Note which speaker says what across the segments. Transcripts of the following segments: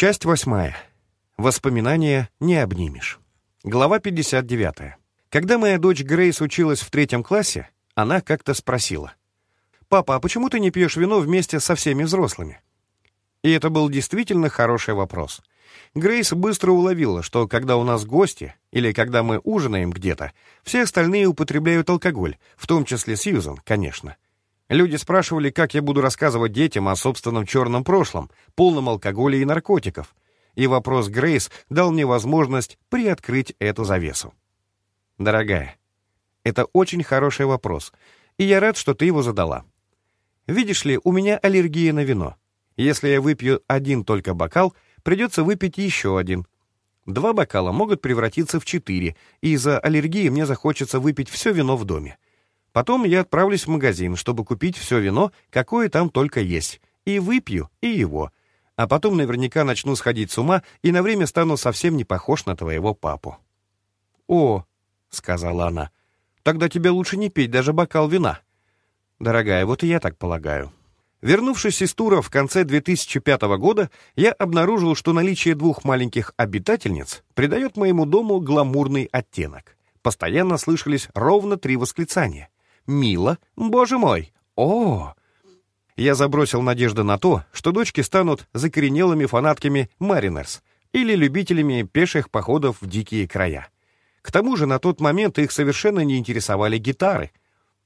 Speaker 1: Часть восьмая. Воспоминания не обнимешь. Глава 59. Когда моя дочь Грейс училась в третьем классе, она как-то спросила. «Папа, а почему ты не пьешь вино вместе со всеми взрослыми?» И это был действительно хороший вопрос. Грейс быстро уловила, что когда у нас гости, или когда мы ужинаем где-то, все остальные употребляют алкоголь, в том числе Сьюзан, конечно. Люди спрашивали, как я буду рассказывать детям о собственном черном прошлом, полном алкоголя и наркотиков. И вопрос Грейс дал мне возможность приоткрыть эту завесу. Дорогая, это очень хороший вопрос, и я рад, что ты его задала. Видишь ли, у меня аллергия на вино. Если я выпью один только бокал, придется выпить еще один. Два бокала могут превратиться в четыре, и из-за аллергии мне захочется выпить все вино в доме. Потом я отправлюсь в магазин, чтобы купить все вино, какое там только есть, и выпью и его. А потом наверняка начну сходить с ума и на время стану совсем не похож на твоего папу. «О», — сказала она, — «тогда тебе лучше не пить даже бокал вина». «Дорогая, вот и я так полагаю». Вернувшись из тура в конце 2005 года, я обнаружил, что наличие двух маленьких обитательниц придает моему дому гламурный оттенок. Постоянно слышались ровно три восклицания — мило, боже мой, о! Я забросил надежды на то, что дочки станут закоренелыми фанатками Маринерс или любителями пеших походов в дикие края. К тому же на тот момент их совершенно не интересовали гитары,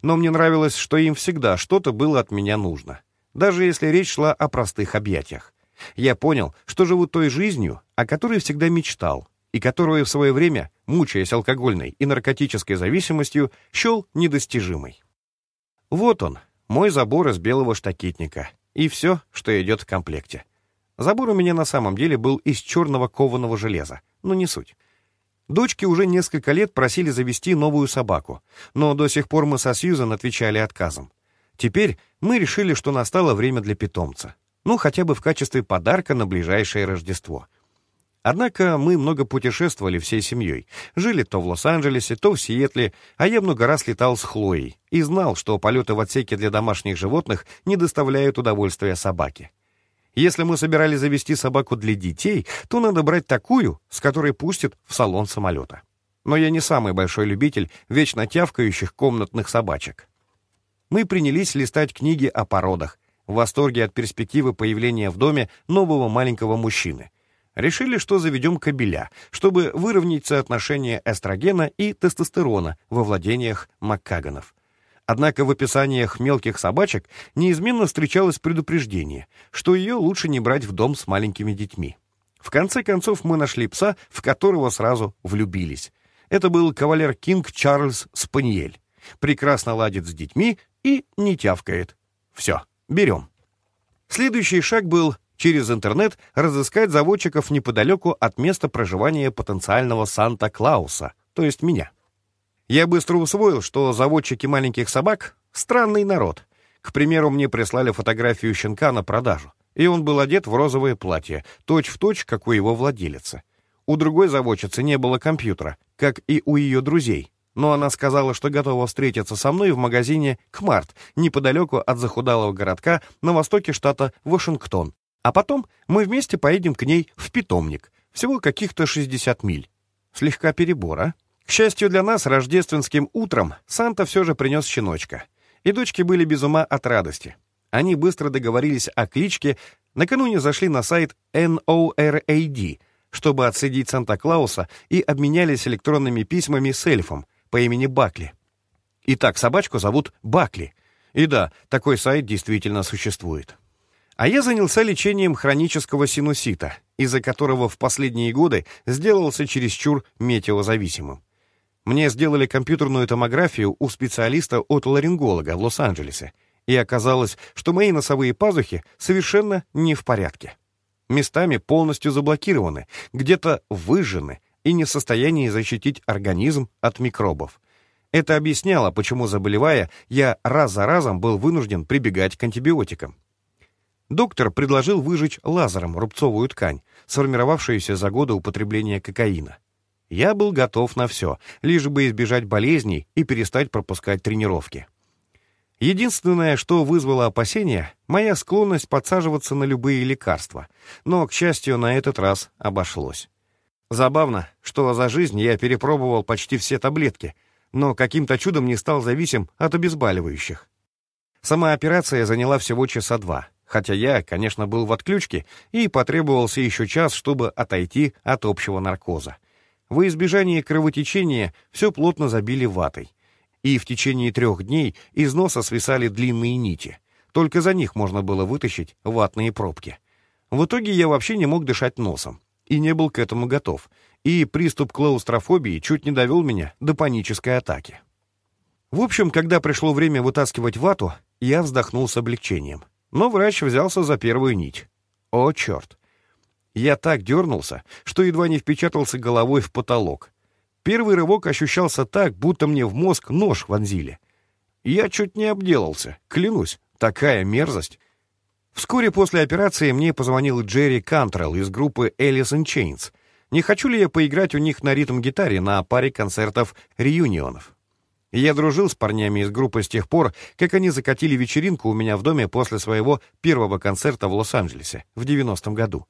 Speaker 1: но мне нравилось, что им всегда что-то было от меня нужно, даже если речь шла о простых объятиях. Я понял, что живу той жизнью, о которой всегда мечтал, и которую в свое время, мучаясь алкогольной и наркотической зависимостью, счел недостижимой. Вот он, мой забор из белого штакетника, и все, что идет в комплекте. Забор у меня на самом деле был из черного кованого железа, но не суть. Дочки уже несколько лет просили завести новую собаку, но до сих пор мы со Сьюзан отвечали отказом. Теперь мы решили, что настало время для питомца. Ну, хотя бы в качестве подарка на ближайшее Рождество — Однако мы много путешествовали всей семьей. Жили то в Лос-Анджелесе, то в Сиэтле, а я много раз летал с Хлоей и знал, что полеты в отсеке для домашних животных не доставляют удовольствия собаке. Если мы собирались завести собаку для детей, то надо брать такую, с которой пустят в салон самолета. Но я не самый большой любитель вечно тявкающих комнатных собачек. Мы принялись листать книги о породах, в восторге от перспективы появления в доме нового маленького мужчины. Решили, что заведем кобеля, чтобы выровнять соотношение эстрогена и тестостерона во владениях Маккаганов. Однако в описаниях мелких собачек неизменно встречалось предупреждение, что ее лучше не брать в дом с маленькими детьми. В конце концов мы нашли пса, в которого сразу влюбились. Это был кавалер Кинг Чарльз Спаниель. Прекрасно ладит с детьми и не тявкает. Все, берем. Следующий шаг был через интернет разыскать заводчиков неподалеку от места проживания потенциального Санта-Клауса, то есть меня. Я быстро усвоил, что заводчики маленьких собак — странный народ. К примеру, мне прислали фотографию щенка на продажу, и он был одет в розовое платье, точь-в-точь, точь, как у его владелицы. У другой заводчицы не было компьютера, как и у ее друзей, но она сказала, что готова встретиться со мной в магазине «Кмарт», неподалеку от захудалого городка на востоке штата Вашингтон, а потом мы вместе поедем к ней в питомник. Всего каких-то 60 миль. Слегка перебор, а? К счастью для нас, рождественским утром Санта все же принес щеночка. И дочки были без ума от радости. Они быстро договорились о кличке, накануне зашли на сайт NORAD, чтобы отследить Санта-Клауса и обменялись электронными письмами с эльфом по имени Бакли. Итак, собачку зовут Бакли. И да, такой сайт действительно существует. А я занялся лечением хронического синусита, из-за которого в последние годы сделался чересчур метеозависимым. Мне сделали компьютерную томографию у специалиста-отоларинголога в Лос-Анджелесе, и оказалось, что мои носовые пазухи совершенно не в порядке. Местами полностью заблокированы, где-то выжжены и не в состоянии защитить организм от микробов. Это объясняло, почему, заболевая, я раз за разом был вынужден прибегать к антибиотикам. Доктор предложил выжечь лазером рубцовую ткань, сформировавшуюся за годы употребления кокаина. Я был готов на все, лишь бы избежать болезней и перестать пропускать тренировки. Единственное, что вызвало опасения, моя склонность подсаживаться на любые лекарства. Но, к счастью, на этот раз обошлось. Забавно, что за жизнь я перепробовал почти все таблетки, но каким-то чудом не стал зависим от обезболивающих. Сама операция заняла всего часа два, хотя я, конечно, был в отключке и потребовался еще час, чтобы отойти от общего наркоза. Во избежание кровотечения все плотно забили ватой и в течение трех дней из носа свисали длинные нити. Только за них можно было вытащить ватные пробки. В итоге я вообще не мог дышать носом и не был к этому готов, и приступ клаустрофобии чуть не довел меня до панической атаки. В общем, когда пришло время вытаскивать вату, я вздохнул с облегчением. Но врач взялся за первую нить. О, черт! Я так дернулся, что едва не впечатался головой в потолок, Первый рывок ощущался так, будто мне в мозг нож вонзили. Я чуть не обделался, клянусь, такая мерзость. Вскоре после операции мне позвонил Джерри Кантрелл из группы Alice in Chains. Не хочу ли я поиграть у них на ритм-гитаре на паре концертов реюнионов? Я дружил с парнями из группы с тех пор, как они закатили вечеринку у меня в доме после своего первого концерта в Лос-Анджелесе в 90-м году.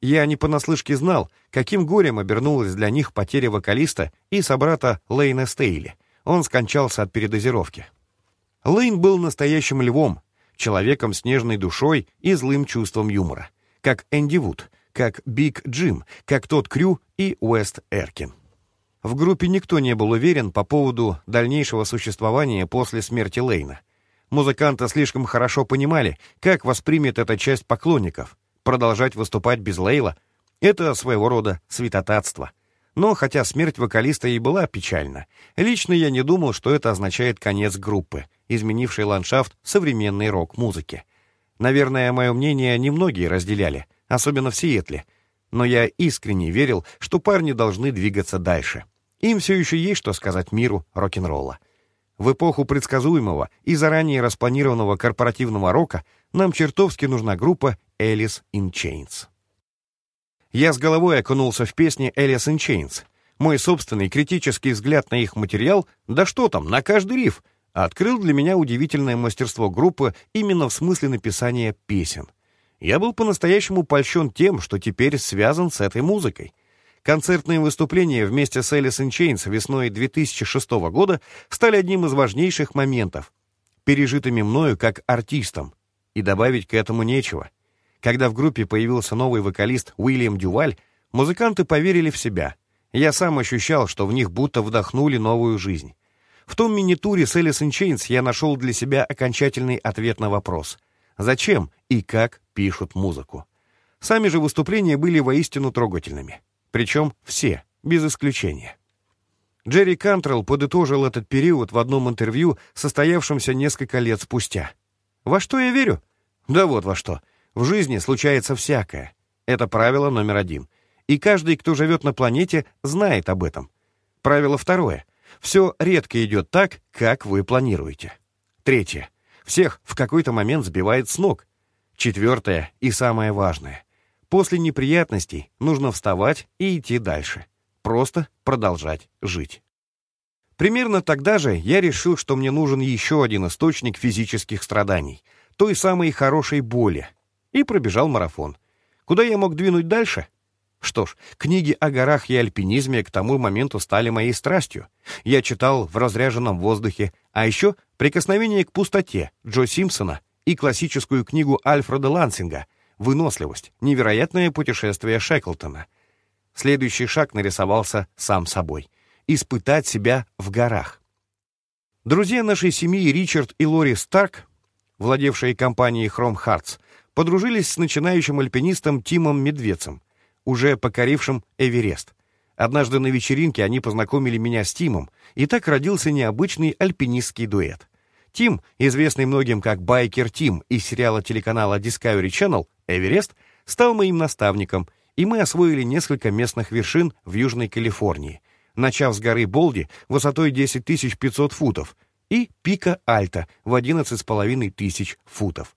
Speaker 1: Я не понаслышке знал, каким горем обернулась для них потеря вокалиста и собрата Лейна Стейли. Он скончался от передозировки. Лейн был настоящим львом, человеком с нежной душой и злым чувством юмора. Как Энди Вуд, как Биг Джим, как тот Крю и Уэст Эркин. В группе никто не был уверен по поводу дальнейшего существования после смерти Лейна. Музыканты слишком хорошо понимали, как воспримет эта часть поклонников, Продолжать выступать без Лейла — это своего рода святотатство. Но хотя смерть вокалиста и была печальна, лично я не думал, что это означает конец группы, изменившей ландшафт современной рок-музыки. Наверное, мое мнение немногие разделяли, особенно в Сиэтле, но я искренне верил, что парни должны двигаться дальше. Им все еще есть что сказать миру рок-н-ролла. В эпоху предсказуемого и заранее распланированного корпоративного рока нам чертовски нужна группа Alice in Chains. Я с головой окунулся в песни Alice in Chains. Мой собственный критический взгляд на их материал, да что там, на каждый риф, открыл для меня удивительное мастерство группы именно в смысле написания песен. Я был по-настоящему польщен тем, что теперь связан с этой музыкой. Концертные выступления вместе с Alice in весной 2006 года стали одним из важнейших моментов, пережитыми мною как артистом. И добавить к этому нечего — когда в группе появился новый вокалист Уильям Дюваль, музыканты поверили в себя. Я сам ощущал, что в них будто вдохнули новую жизнь. В том мини-туре с Alice in я нашел для себя окончательный ответ на вопрос. Зачем и как пишут музыку? Сами же выступления были воистину трогательными. Причем все, без исключения. Джерри Кантрелл подытожил этот период в одном интервью, состоявшемся несколько лет спустя. «Во что я верю? Да вот во что. В жизни случается всякое. Это правило номер один. И каждый, кто живет на планете, знает об этом. Правило второе. Все редко идет так, как вы планируете. Третье. Всех в какой-то момент сбивает с ног. Четвертое и самое важное. После неприятностей нужно вставать и идти дальше. Просто продолжать жить. Примерно тогда же я решил, что мне нужен еще один источник физических страданий, той самой хорошей боли, и пробежал марафон. Куда я мог двинуть дальше? Что ж, книги о горах и альпинизме к тому моменту стали моей страстью. Я читал в разряженном воздухе, а еще «Прикосновение к пустоте» Джо Симпсона и классическую книгу Альфреда Лансинга «Выносливость. Невероятное путешествие Шеклтона». Следующий шаг нарисовался сам собой — испытать себя в горах. Друзья нашей семьи Ричард и Лори Старк, владевшие компанией Chrome Hearts, подружились с начинающим альпинистом Тимом Медвецем, уже покорившим Эверест. Однажды на вечеринке они познакомили меня с Тимом, и так родился необычный альпинистский дуэт. Тим, известный многим как Байкер Тим из сериала телеканала Discovery Channel «Эверест», стал моим наставником, и мы освоили несколько местных вершин в Южной Калифорнии, начав с горы Болди высотой 10 500 футов и пика Альта в 11,5 тысяч футов.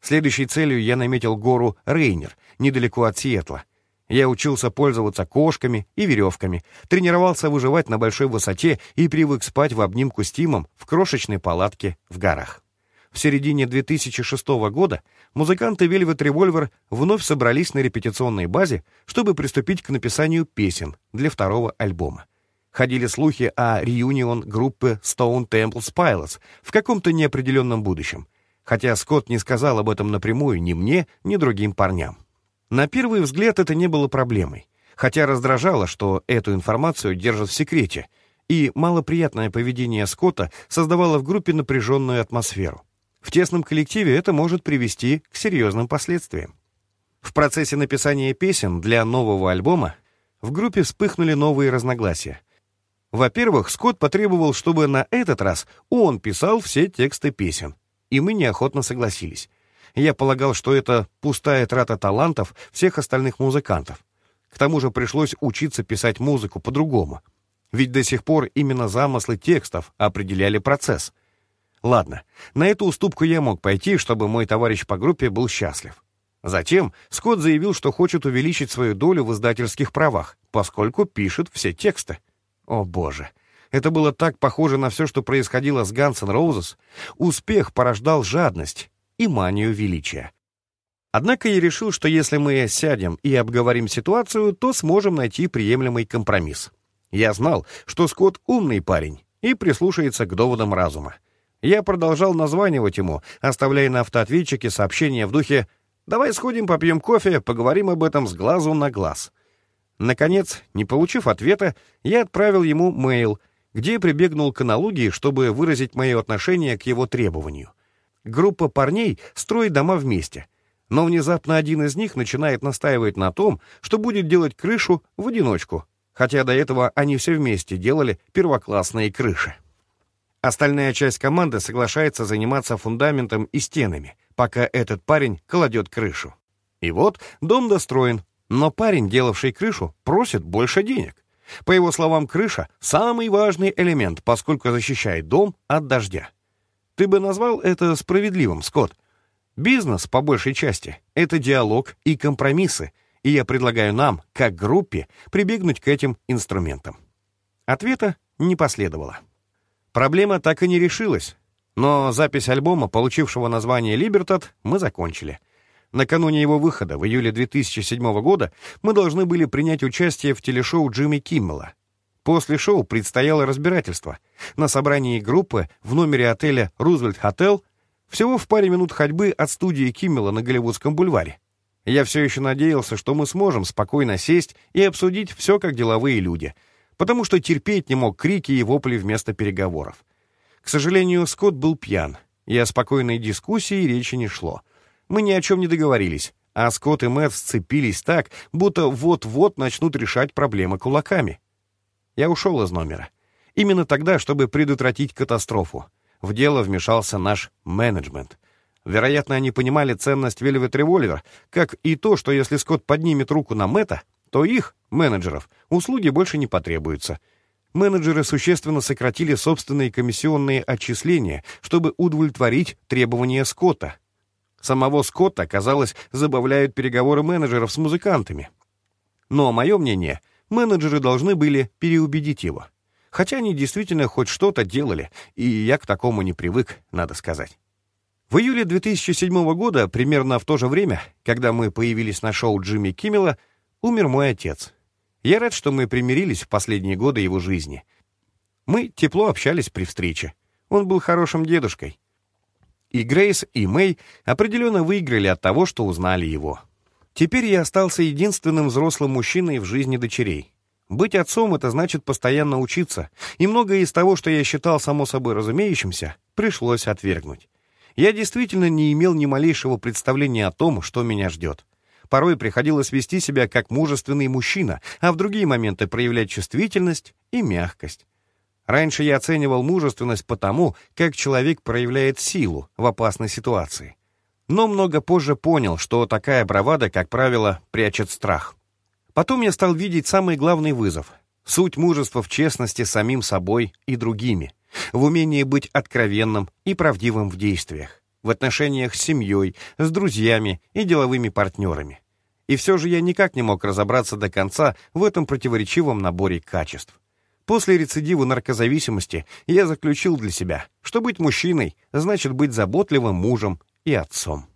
Speaker 1: Следующей целью я наметил гору Рейнер, недалеко от Сиэтла. Я учился пользоваться кошками и веревками, тренировался выживать на большой высоте и привык спать в обнимку с Тимом в крошечной палатке в горах. В середине 2006 года музыканты Velvet Revolver вновь собрались на репетиционной базе, чтобы приступить к написанию песен для второго альбома. Ходили слухи о реюнион группы Stone Temple Pilots в каком-то неопределенном будущем, хотя Скотт не сказал об этом напрямую ни мне, ни другим парням. На первый взгляд это не было проблемой, хотя раздражало, что эту информацию держат в секрете, и малоприятное поведение Скотта создавало в группе напряженную атмосферу. В тесном коллективе это может привести к серьезным последствиям. В процессе написания песен для нового альбома в группе вспыхнули новые разногласия. Во-первых, Скотт потребовал, чтобы на этот раз он писал все тексты песен, и мы неохотно согласились. Я полагал, что это пустая трата талантов всех остальных музыкантов. К тому же пришлось учиться писать музыку по-другому. Ведь до сих пор именно замыслы текстов определяли процесс. Ладно, на эту уступку я мог пойти, чтобы мой товарищ по группе был счастлив. Затем Скотт заявил, что хочет увеличить свою долю в издательских правах, поскольку пишет все тексты. О боже, это было так похоже на все, что происходило с Guns Roses. Успех порождал жадность, и манию величия. Однако я решил, что если мы сядем и обговорим ситуацию, то сможем найти приемлемый компромисс. Я знал, что Скотт умный парень и прислушается к доводам разума. Я продолжал названивать ему, оставляя на автоответчике сообщения в духе «Давай сходим, попьем кофе, поговорим об этом с глазу на глаз». Наконец, не получив ответа, я отправил ему мейл, где прибегнул к аналогии, чтобы выразить мое отношение к его требованию — Группа парней строит дома вместе, но внезапно один из них начинает настаивать на том, что будет делать крышу в одиночку, хотя до этого они все вместе делали первоклассные крыши. Остальная часть команды соглашается заниматься фундаментом и стенами, пока этот парень кладет крышу. И вот дом достроен, но парень, делавший крышу, просит больше денег. По его словам, крыша — самый важный элемент, поскольку защищает дом от дождя. Ты бы назвал это справедливым, Скотт? Бизнес, по большей части, это диалог и компромиссы, и я предлагаю нам, как группе, прибегнуть к этим инструментам. Ответа не последовало. Проблема так и не решилась, но запись альбома, получившего название «Либертат», мы закончили. Накануне его выхода, в июле 2007 года, мы должны были принять участие в телешоу Джимми Киммела — После шоу предстояло разбирательство. На собрании группы в номере отеля «Рузвельт Хотел» всего в паре минут ходьбы от студии Киммела на Голливудском бульваре. Я все еще надеялся, что мы сможем спокойно сесть и обсудить все как деловые люди, потому что терпеть не мог крики и вопли вместо переговоров. К сожалению, Скотт был пьян, и о спокойной дискуссии речи не шло. Мы ни о чем не договорились, а Скотт и Мэтт сцепились так, будто вот-вот начнут решать проблемы кулаками. Я ушел из номера. Именно тогда, чтобы предотвратить катастрофу. В дело вмешался наш менеджмент. Вероятно, они понимали ценность Velvet Revolver, как и то, что если Скотт поднимет руку на Мэтта, то их, менеджеров, услуги больше не потребуются. Менеджеры существенно сократили собственные комиссионные отчисления, чтобы удовлетворить требования Скотта. Самого Скотта, казалось, забавляют переговоры менеджеров с музыкантами. Но мое мнение — менеджеры должны были переубедить его. Хотя они действительно хоть что-то делали, и я к такому не привык, надо сказать. В июле 2007 года, примерно в то же время, когда мы появились на шоу Джимми Киммела, умер мой отец. Я рад, что мы примирились в последние годы его жизни. Мы тепло общались при встрече. Он был хорошим дедушкой. И Грейс, и Мэй определенно выиграли от того, что узнали его. Теперь я остался единственным взрослым мужчиной в жизни дочерей. Быть отцом — это значит постоянно учиться, и многое из того, что я считал само собой разумеющимся, пришлось отвергнуть. Я действительно не имел ни малейшего представления о том, что меня ждет. Порой приходилось вести себя как мужественный мужчина, а в другие моменты проявлять чувствительность и мягкость. Раньше я оценивал мужественность потому, как человек проявляет силу в опасной ситуации но много позже понял, что такая бравада, как правило, прячет страх. Потом я стал видеть самый главный вызов — суть мужества в честности самим собой и другими, в умении быть откровенным и правдивым в действиях, в отношениях с семьей, с друзьями и деловыми партнерами. И все же я никак не мог разобраться до конца в этом противоречивом наборе качеств. После рецидива наркозависимости я заключил для себя, что быть мужчиной значит быть заботливым мужем и отцом.